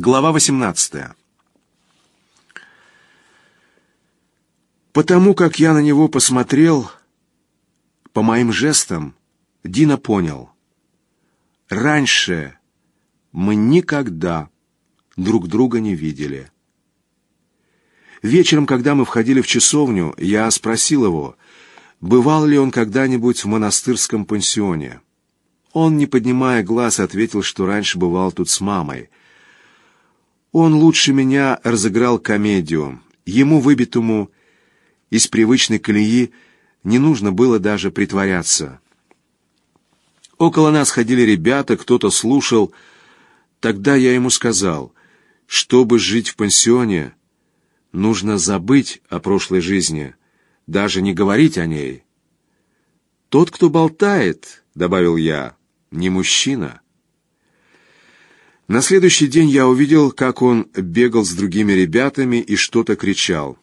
Глава 18. Потому как я на него посмотрел, по моим жестам, Дина понял. Раньше мы никогда друг друга не видели. Вечером, когда мы входили в часовню, я спросил его, бывал ли он когда-нибудь в монастырском пансионе. Он, не поднимая глаз, ответил, что раньше бывал тут с мамой. Он лучше меня разыграл комедию. Ему, выбитому из привычной колеи, не нужно было даже притворяться. Около нас ходили ребята, кто-то слушал. Тогда я ему сказал, чтобы жить в пансионе, нужно забыть о прошлой жизни, даже не говорить о ней. «Тот, кто болтает», — добавил я, — «не мужчина». На следующий день я увидел, как он бегал с другими ребятами и что-то кричал.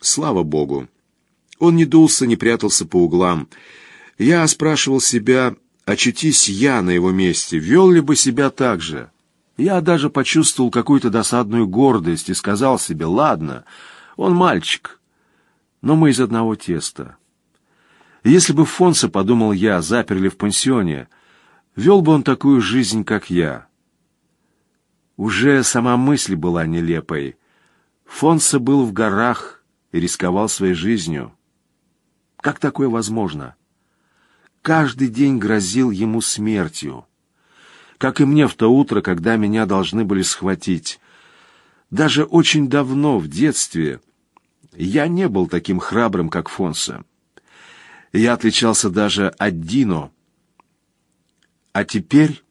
Слава Богу! Он не дулся, не прятался по углам. Я спрашивал себя, очутись я на его месте, вел ли бы себя так же? Я даже почувствовал какую-то досадную гордость и сказал себе, ладно, он мальчик, но мы из одного теста. Если бы Фонса, подумал я, заперли в пансионе, вел бы он такую жизнь, как я. Уже сама мысль была нелепой. Фонса был в горах и рисковал своей жизнью. Как такое возможно? Каждый день грозил ему смертью. Как и мне в то утро, когда меня должны были схватить. Даже очень давно, в детстве, я не был таким храбрым, как Фонса. Я отличался даже от Дино. А теперь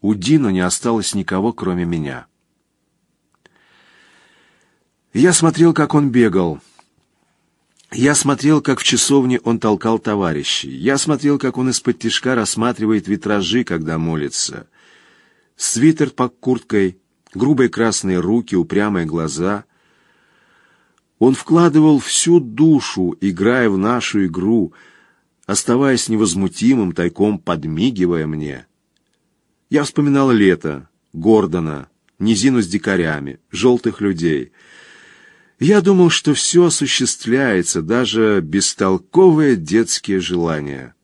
у Дино не осталось никого, кроме меня. Я смотрел, как он бегал. Я смотрел, как в часовне он толкал товарищей. Я смотрел, как он из-под тишка рассматривает витражи, когда молится. Свитер под курткой, грубые красные руки, упрямые глаза. Он вкладывал всю душу, играя в нашу игру, оставаясь невозмутимым, тайком подмигивая мне. Я вспоминал лето, Гордона, низину с дикарями, желтых людей. Я думал, что все осуществляется, даже бестолковые детские желания.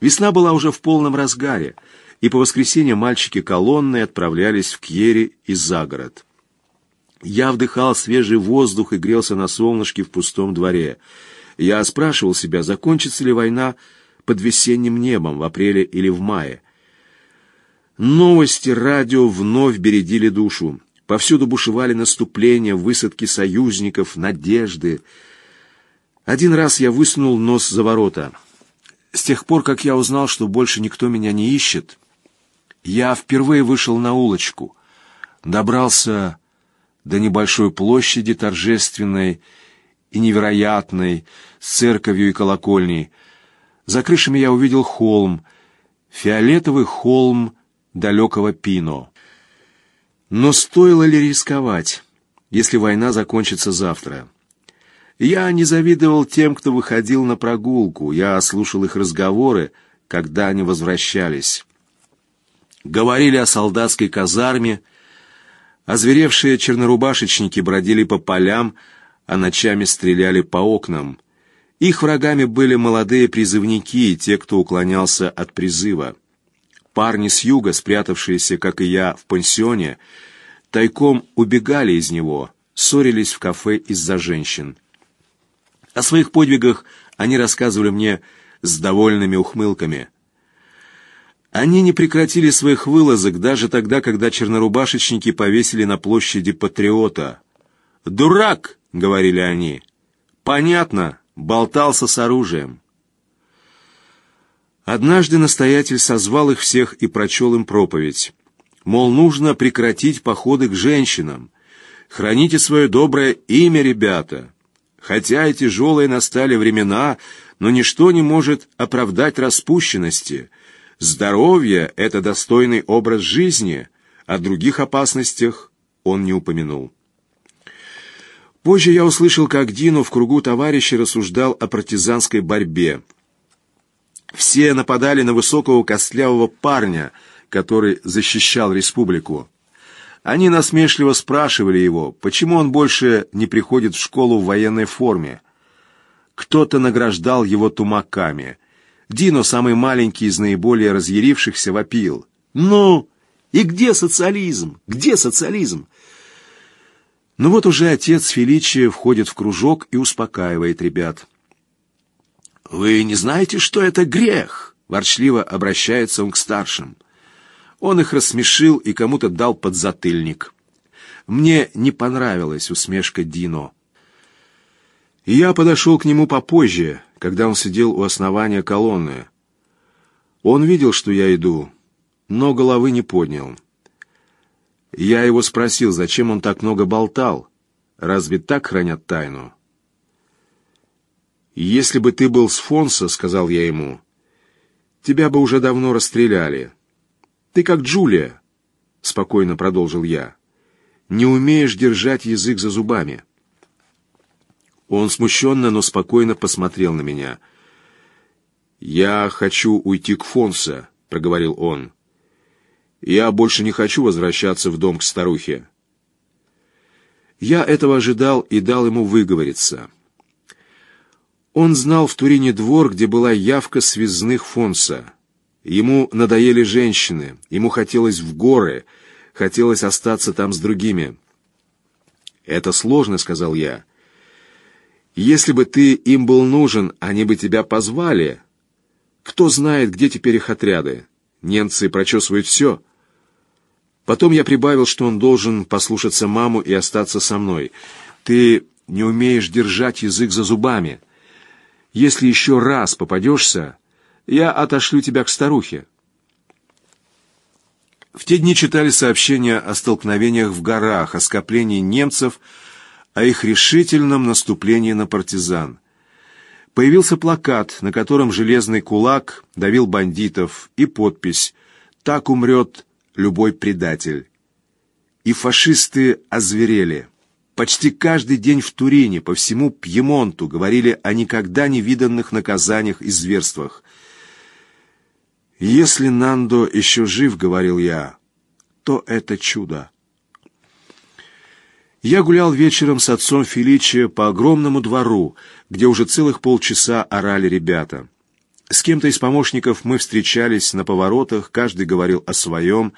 Весна была уже в полном разгаре, и по воскресеньям мальчики колонны отправлялись в Кьери и за город. Я вдыхал свежий воздух и грелся на солнышке в пустом дворе. Я спрашивал себя, закончится ли война под весенним небом в апреле или в мае. Новости радио вновь бередили душу. Повсюду бушевали наступления, высадки союзников, надежды. Один раз я высунул нос за ворота. С тех пор, как я узнал, что больше никто меня не ищет, я впервые вышел на улочку, добрался до небольшой площади торжественной и невероятной, с церковью и колокольней. За крышами я увидел холм, фиолетовый холм далекого Пино. Но стоило ли рисковать, если война закончится завтра? Я не завидовал тем, кто выходил на прогулку, я слушал их разговоры, когда они возвращались. Говорили о солдатской казарме, озверевшие чернорубашечники бродили по полям, а ночами стреляли по окнам. Их врагами были молодые призывники и те, кто уклонялся от призыва. Парни с юга, спрятавшиеся, как и я, в пансионе, тайком убегали из него, ссорились в кафе из-за женщин. О своих подвигах они рассказывали мне с довольными ухмылками. Они не прекратили своих вылазок даже тогда, когда чернорубашечники повесили на площади патриота. «Дурак!» — говорили они. «Понятно, болтался с оружием». Однажды настоятель созвал их всех и прочел им проповедь. Мол, нужно прекратить походы к женщинам. Храните свое доброе имя, ребята. Хотя и тяжелые настали времена, но ничто не может оправдать распущенности. Здоровье — это достойный образ жизни, о других опасностях он не упомянул. Позже я услышал, как Дину в кругу товарищей рассуждал о партизанской борьбе — все нападали на высокого костлявого парня, который защищал республику. Они насмешливо спрашивали его, почему он больше не приходит в школу в военной форме. Кто-то награждал его тумаками. Дино, самый маленький из наиболее разъярившихся, вопил. «Ну, и где социализм? Где социализм?» Но ну вот уже отец Феличи входит в кружок и успокаивает ребят. «Вы не знаете, что это грех?» — ворчливо обращается он к старшим. Он их рассмешил и кому-то дал подзатыльник. Мне не понравилась усмешка Дино. Я подошел к нему попозже, когда он сидел у основания колонны. Он видел, что я иду, но головы не поднял. Я его спросил, зачем он так много болтал. Разве так хранят тайну? «Если бы ты был с Фонса, — сказал я ему, — тебя бы уже давно расстреляли. Ты как Джулия, — спокойно продолжил я, — не умеешь держать язык за зубами». Он смущенно, но спокойно посмотрел на меня. «Я хочу уйти к Фонса», — проговорил он. Я больше не хочу возвращаться в дом к старухе. Я этого ожидал и дал ему выговориться. Он знал в Турине двор, где была явка связных Фонса. Ему надоели женщины, ему хотелось в горы, хотелось остаться там с другими. «Это сложно», — сказал я. «Если бы ты им был нужен, они бы тебя позвали. Кто знает, где теперь их отряды? Немцы прочесывают все». Потом я прибавил, что он должен послушаться маму и остаться со мной. Ты не умеешь держать язык за зубами. Если еще раз попадешься, я отошлю тебя к старухе. В те дни читали сообщения о столкновениях в горах, о скоплении немцев, о их решительном наступлении на партизан. Появился плакат, на котором железный кулак давил бандитов, и подпись «Так умрет любой предатель. И фашисты озверели. Почти каждый день в Турине, по всему Пьемонту, говорили о никогда не виданных наказаниях и зверствах. «Если Нандо еще жив, — говорил я, — то это чудо». Я гулял вечером с отцом Феличия по огромному двору, где уже целых полчаса орали ребята. С кем-то из помощников мы встречались на поворотах, каждый говорил о своем.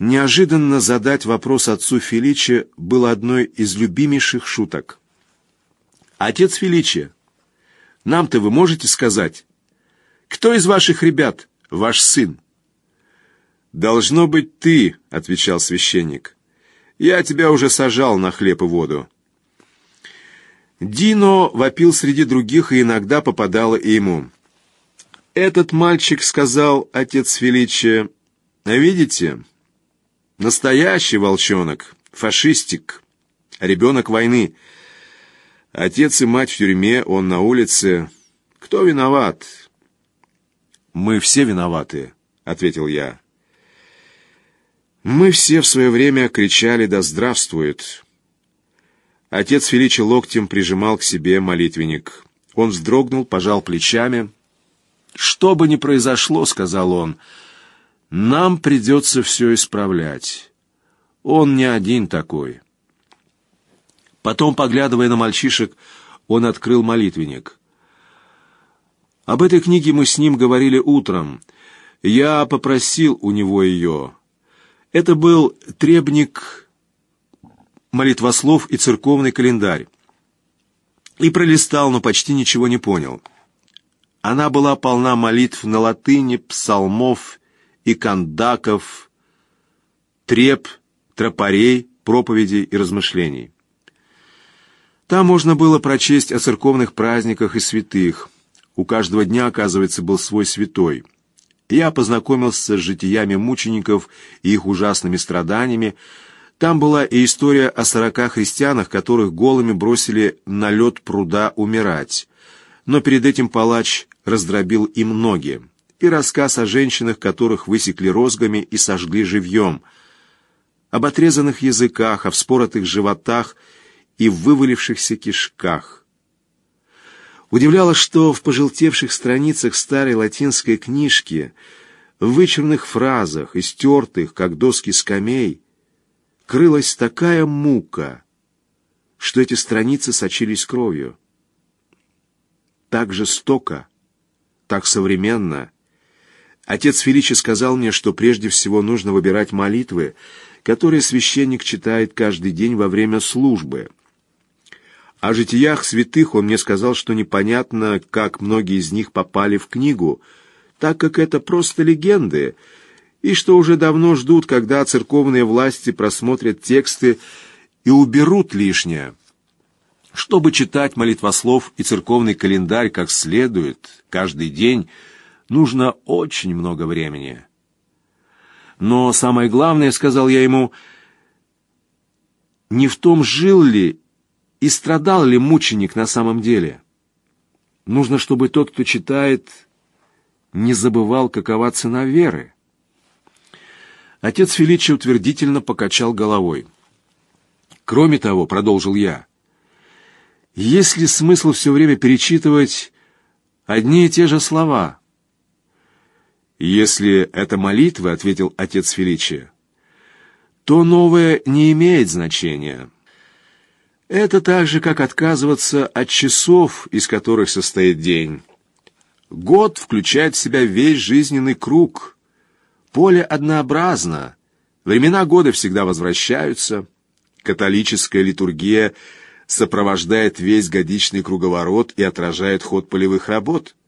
Неожиданно задать вопрос отцу Феличе было одной из любимейших шуток. «Отец Феличе, нам-то вы можете сказать, кто из ваших ребят ваш сын?» «Должно быть ты», — отвечал священник. «Я тебя уже сажал на хлеб и воду». Дино вопил среди других, и иногда попадало и ему. «Этот мальчик, — сказал отец Феличия, — видите, настоящий волчонок, фашистик, ребенок войны. Отец и мать в тюрьме, он на улице. Кто виноват?» «Мы все виноваты», — ответил я. Мы все в свое время кричали «Да здравствует!». Отец Феличи локтем прижимал к себе молитвенник. Он вздрогнул, пожал плечами — «Что бы ни произошло, — сказал он, — нам придется все исправлять. Он не один такой». Потом, поглядывая на мальчишек, он открыл молитвенник. Об этой книге мы с ним говорили утром. Я попросил у него ее. Это был требник молитвослов и церковный календарь. И пролистал, но почти ничего не понял. Она была полна молитв на латыни, псалмов и кандаков, треп, тропарей, проповедей и размышлений. Там можно было прочесть о церковных праздниках и святых. У каждого дня, оказывается, был свой святой. Я познакомился с житиями мучеников и их ужасными страданиями. Там была и история о сорока христианах, которых голыми бросили на лед пруда умирать. Но перед этим палач раздробил им ноги, и рассказ о женщинах, которых высекли розгами и сожгли живьем, об отрезанных языках, о вспоротых животах и вывалившихся кишках. Удивляло, что в пожелтевших страницах старой латинской книжки, в вычурных фразах, истертых, как доски скамей, крылась такая мука, что эти страницы сочились кровью. Так жестоко, так современно. Отец Феличи сказал мне, что прежде всего нужно выбирать молитвы, которые священник читает каждый день во время службы. О житиях святых он мне сказал, что непонятно, как многие из них попали в книгу, так как это просто легенды, и что уже давно ждут, когда церковные власти просмотрят тексты и уберут лишнее. Чтобы читать молитвослов и церковный календарь как следует каждый день, нужно очень много времени. Но самое главное, сказал я ему, не в том, жил ли и страдал ли мученик на самом деле. Нужно, чтобы тот, кто читает, не забывал, какова цена веры. Отец Феличи утвердительно покачал головой. Кроме того, продолжил я, есть ли смысл все время перечитывать одни и те же слова? «Если это молитва, — ответил отец Феличи, — то новое не имеет значения. Это так же, как отказываться от часов, из которых состоит день. Год включает в себя весь жизненный круг. Поле однообразно, времена года всегда возвращаются. Католическая литургия сопровождает весь годичный круговорот и отражает ход полевых работ —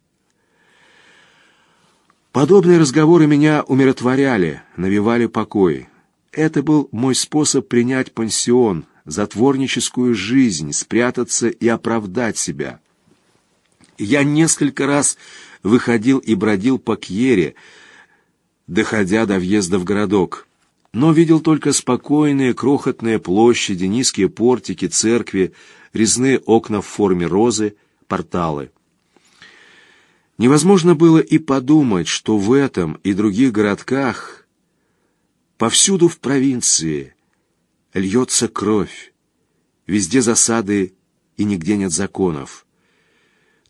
Подобные разговоры меня умиротворяли, навевали покой. Это был мой способ принять пансион, затворническую жизнь, спрятаться и оправдать себя. Я несколько раз выходил и бродил по Кьере, доходя до въезда в городок, но видел только спокойные крохотные площади, низкие портики, церкви, резные окна в форме розы, порталы. Невозможно было и подумать, что в этом и других городках, повсюду в провинции, льется кровь, везде засады и нигде нет законов.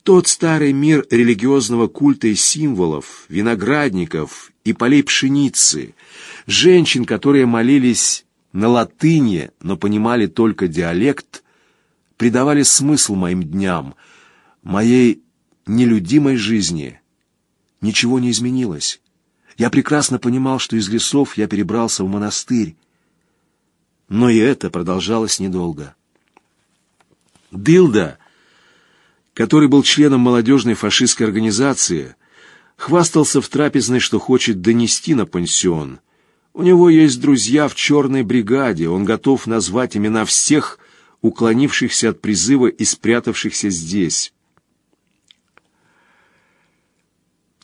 Тот старый мир религиозного культа и символов, виноградников и полей пшеницы, женщин, которые молились на латыни, но понимали только диалект, придавали смысл моим дням, моей нелюдимой жизни ничего не изменилось. Я прекрасно понимал, что из лесов я перебрался в монастырь, но и это продолжалось недолго. Дилда, который был членом молодежной фашистской организации, хвастался в трапезной, что хочет донести на пансион. У него есть друзья в черной бригаде, он готов назвать имена всех, уклонившихся от призыва и спрятавшихся здесь.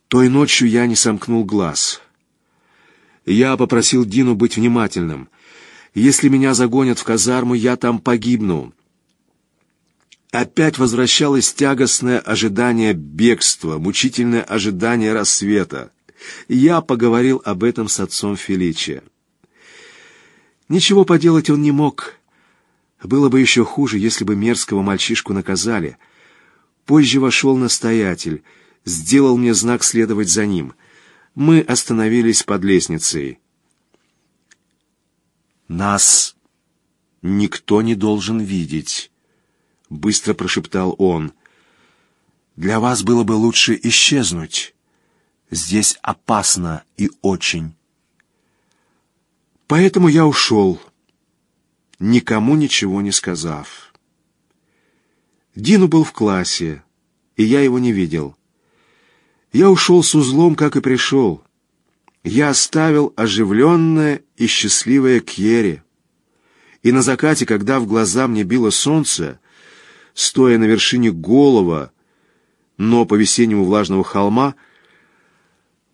Той ночью я не сомкнул глаз. Я попросил Дину быть внимательным. Если меня загонят в казарму, я там погибну. Опять возвращалось тягостное ожидание бегства, мучительное ожидание рассвета. Я поговорил об этом с отцом Феличия. Ничего поделать он не мог. Было бы еще хуже, если бы мерзкого мальчишку наказали. Позже вошел настоятель — сделал мне знак следовать за ним. Мы остановились под лестницей. «Нас никто не должен видеть», — быстро прошептал он. «Для вас было бы лучше исчезнуть. Здесь опасно и очень». Поэтому я ушел, никому ничего не сказав. Дину был в классе, и я его не видел. Я ушел с узлом, как и пришел. Я оставил оживленное и счастливое Кьере. И на закате, когда в глаза мне било солнце, стоя на вершине голого, но по-весеннему влажного холма,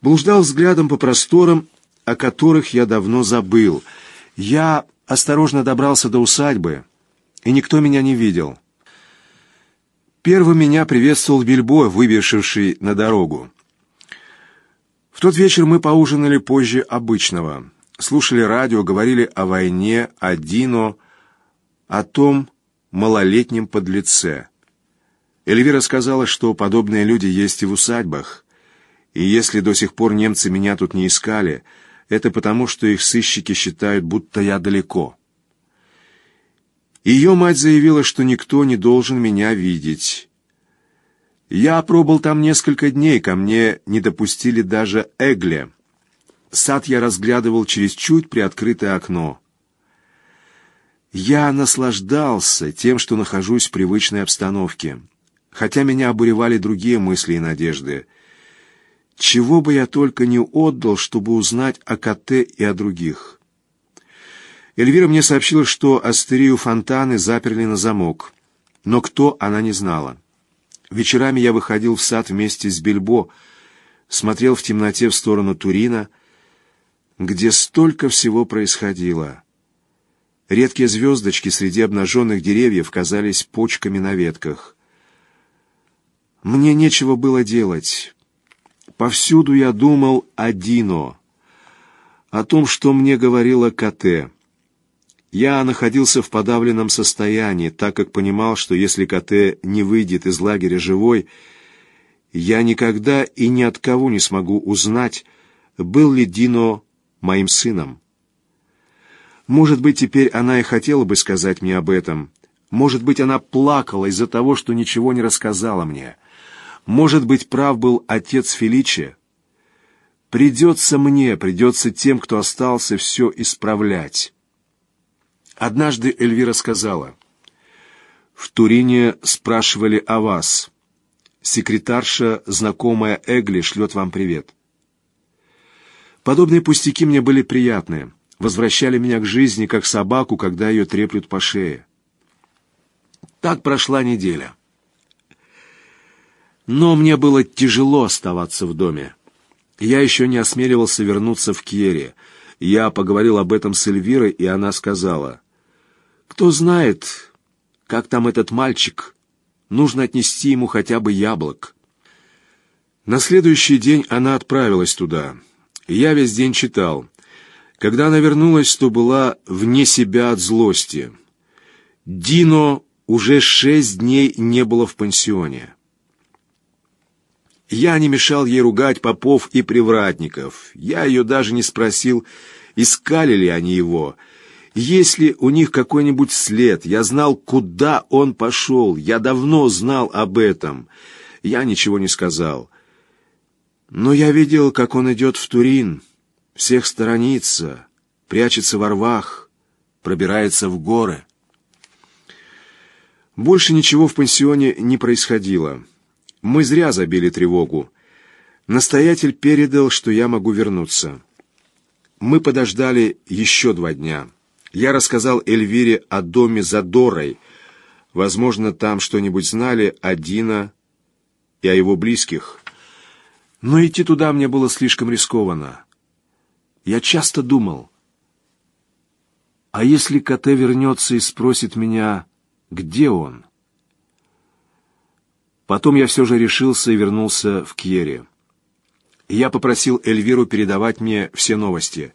блуждал взглядом по просторам, о которых я давно забыл. Я осторожно добрался до усадьбы, и никто меня не видел. Первым меня приветствовал Бильбо, выбежавший на дорогу. В тот вечер мы поужинали позже обычного. Слушали радио, говорили о войне, о Дино, о том малолетнем подлеце. Эльвира сказала, что подобные люди есть и в усадьбах. И если до сих пор немцы меня тут не искали, это потому, что их сыщики считают, будто я далеко. Ее мать заявила, что никто не должен меня видеть. Я пробыл там несколько дней, ко мне не допустили даже Эгле. Сад я разглядывал через чуть приоткрытое окно. Я наслаждался тем, что нахожусь в привычной обстановке, хотя меня обуревали другие мысли и надежды. Чего бы я только не отдал, чтобы узнать о Коте и о других. Эльвира мне сообщила, что астерию фонтаны заперли на замок, но кто, она не знала. Вечерами я выходил в сад вместе с Бельбо, смотрел в темноте в сторону Турина, где столько всего происходило. Редкие звездочки среди обнаженных деревьев казались почками на ветках. Мне нечего было делать. Повсюду я думал о Дино, о том, что мне говорила Кате. Я находился в подавленном состоянии, так как понимал, что если Кате не выйдет из лагеря живой, я никогда и ни от кого не смогу узнать, был ли Дино моим сыном. Может быть, теперь она и хотела бы сказать мне об этом. Может быть, она плакала из-за того, что ничего не рассказала мне. Может быть, прав был отец Феличия. Придется мне, придется тем, кто остался, все исправлять. Однажды Эльвира сказала, «В Турине спрашивали о вас. Секретарша, знакомая Эгли, шлет вам привет». Подобные пустяки мне были приятны, возвращали меня к жизни, как собаку, когда ее треплют по шее. Так прошла неделя. Но мне было тяжело оставаться в доме. Я еще не осмеливался вернуться в Кьере. Я поговорил об этом с Эльвирой, и она сказала, «Кто знает, как там этот мальчик? Нужно отнести ему хотя бы яблок». На следующий день она отправилась туда. Я весь день читал. Когда она вернулась, то была вне себя от злости. Дино уже шесть дней не было в пансионе. Я не мешал ей ругать попов и привратников. Я ее даже не спросил, искали ли они его. Есть ли у них какой-нибудь след? Я знал, куда он пошел. Я давно знал об этом. Я ничего не сказал. Но я видел, как он идет в Турин, всех сторонится, прячется во рвах, пробирается в горы. Больше ничего в пансионе не происходило. Мы зря забили тревогу. Настоятель передал, что я могу вернуться. Мы подождали еще два дня. Я рассказал Эльвире о доме за Дорой. Возможно, там что-нибудь знали о Дина и о его близких. Но идти туда мне было слишком рискованно. Я часто думал, а если Коте вернется и спросит меня, где он? Потом я все же решился и вернулся в Кьере. Я попросил Эльвиру передавать мне все новости.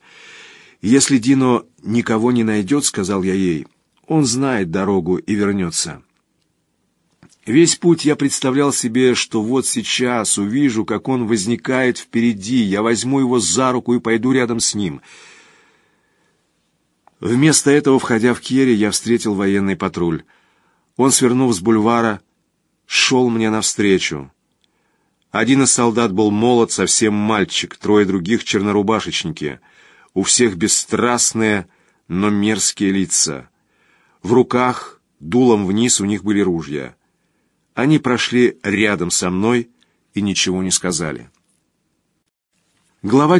«Если Дино никого не найдет, — сказал я ей, — он знает дорогу и вернется». Весь путь я представлял себе, что вот сейчас увижу, как он возникает впереди, я возьму его за руку и пойду рядом с ним. Вместо этого, входя в Кьере, я встретил военный патруль. Он, свернув с бульвара, шел мне навстречу. Один из солдат был молод, совсем мальчик, трое других — чернорубашечники. У всех бесстрастные, но мерзкие лица. В руках, дулом вниз, у них были ружья. Они прошли рядом со мной и ничего не сказали. Глава